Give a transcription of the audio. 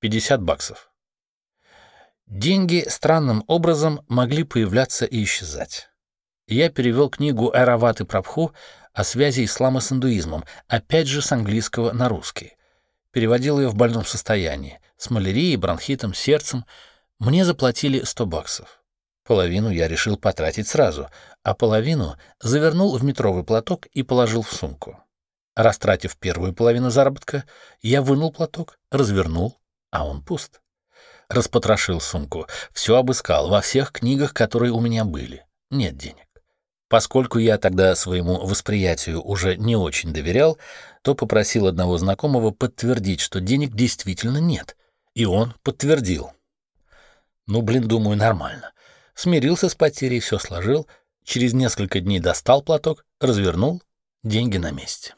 50 баксов. Деньги странным образом могли появляться и исчезать. Я перевел книгу Эраваты Прабху о связи ислама с индуизмом, опять же с английского на русский. Переводил ее в больном состоянии, с малярией, бронхитом, сердцем. Мне заплатили 100 баксов. Половину я решил потратить сразу, а половину завернул в метровый платок и положил в сумку. Растратив первую половину заработка, я вынул платок, развернул, а он пуст. Распотрошил сумку, все обыскал во всех книгах, которые у меня были. Нет денег. Поскольку я тогда своему восприятию уже не очень доверял, то попросил одного знакомого подтвердить, что денег действительно нет. И он подтвердил. Ну, блин, думаю, нормально. Смирился с потерей, все сложил. Через несколько дней достал платок, развернул, деньги на месте.